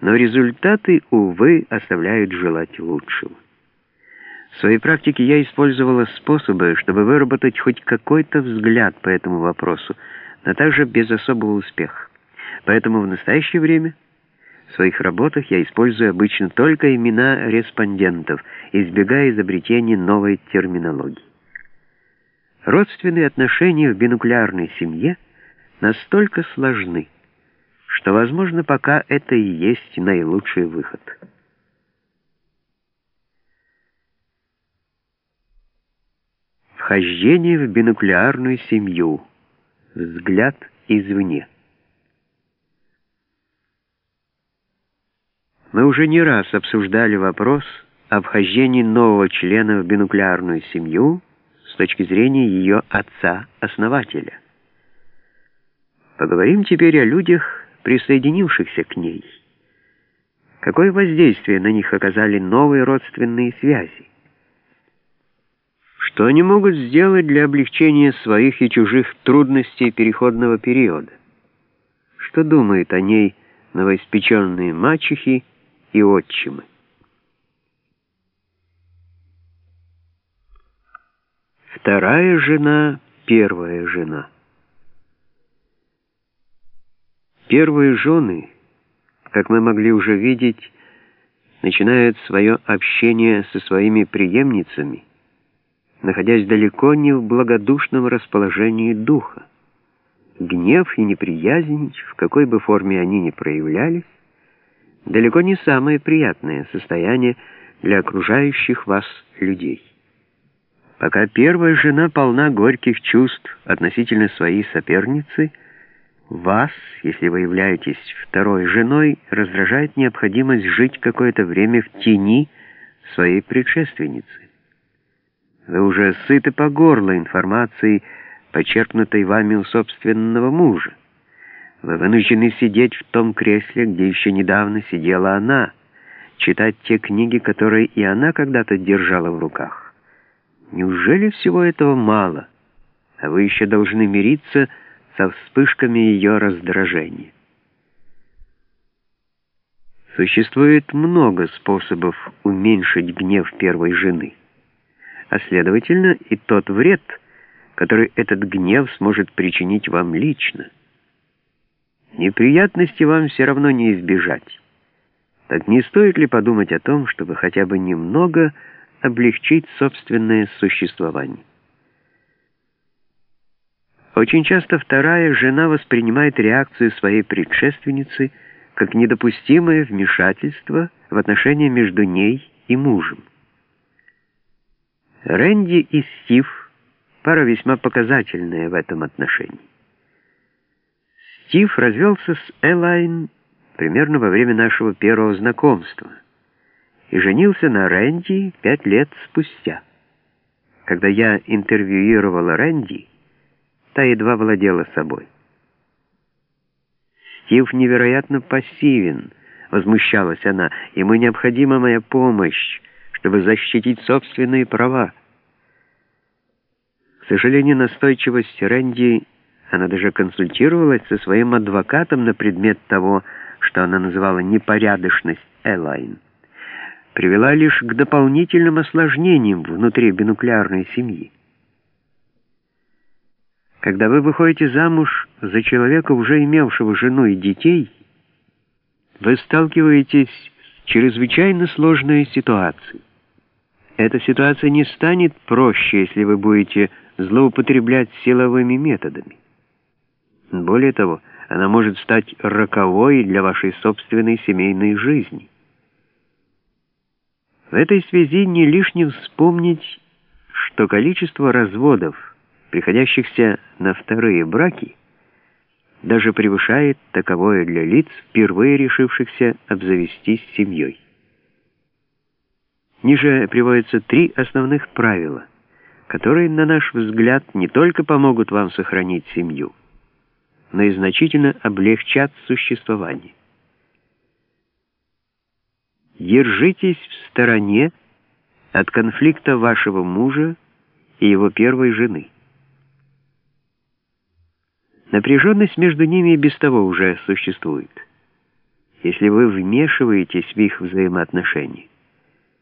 Но результаты, увы, оставляют желать лучшего. В своей практике я использовала способы, чтобы выработать хоть какой-то взгляд по этому вопросу, но также без особого успеха. Поэтому в настоящее время в своих работах я использую обычно только имена респондентов, избегая изобретения новой терминологии. Родственные отношения в бинуклеарной семье настолько сложны, что, возможно, пока это и есть наилучший выход. Вхождение в бинуклеарную семью. Взгляд извне. Мы уже не раз обсуждали вопрос о вхождении нового члена в бинуклеарную семью с точки зрения ее отца-основателя. Поговорим теперь о людях, присоединившихся к ней. Какое воздействие на них оказали новые родственные связи? Что они могут сделать для облегчения своих и чужих трудностей переходного периода? Что думают о ней новоиспеченные мачехи и отчимы? Вторая жена, первая жена. Первые жены, как мы могли уже видеть, начинают свое общение со своими преемницами, находясь далеко не в благодушном расположении духа. Гнев и неприязнь, в какой бы форме они ни проявлялись, далеко не самое приятное состояние для окружающих вас людей. Пока первая жена полна горьких чувств относительно своей соперницы – вас, если вы являетесь второй женой, раздражает необходимость жить какое-то время в тени своей предшественницы. Вы уже сыты по горло информацией, почерпнутой вами у собственного мужа. Вы вынуждены сидеть в том кресле, где еще недавно сидела она, читать те книги, которые и она когда-то держала в руках. Неужели всего этого мало, а вы еще должны мириться с со вспышками ее раздражения. Существует много способов уменьшить гнев первой жены, а следовательно и тот вред, который этот гнев сможет причинить вам лично. Неприятности вам все равно не избежать. Так не стоит ли подумать о том, чтобы хотя бы немного облегчить собственное существование? Очень часто вторая жена воспринимает реакцию своей предшественницы как недопустимое вмешательство в отношения между ней и мужем. Рэнди и Стив — пара весьма показательная в этом отношении. Стив развелся с Элайн примерно во время нашего первого знакомства и женился на Рэнди пять лет спустя. Когда я интервьюировала Рэнди, Та едва владела собой. «Стив невероятно пассивен», — возмущалась она. «Ему необходима моя помощь, чтобы защитить собственные права». К сожалению, настойчивость Рэнди, она даже консультировалась со своим адвокатом на предмет того, что она называла непорядочность Элайн, привела лишь к дополнительным осложнениям внутри бинуклеарной семьи. Когда вы выходите замуж за человека, уже имевшего жену и детей, вы сталкиваетесь с чрезвычайно сложной ситуацией. Эта ситуация не станет проще, если вы будете злоупотреблять силовыми методами. Более того, она может стать роковой для вашей собственной семейной жизни. В этой связи не лишне вспомнить, что количество разводов приходящихся на вторые браки, даже превышает таковое для лиц, впервые решившихся обзавестись семьей. Ниже приводятся три основных правила, которые, на наш взгляд, не только помогут вам сохранить семью, но и значительно облегчат существование. Держитесь в стороне от конфликта вашего мужа и его первой жены. Напряженность между ними и без того уже существует. если вы вмешиваетесь в их взаимоотношения.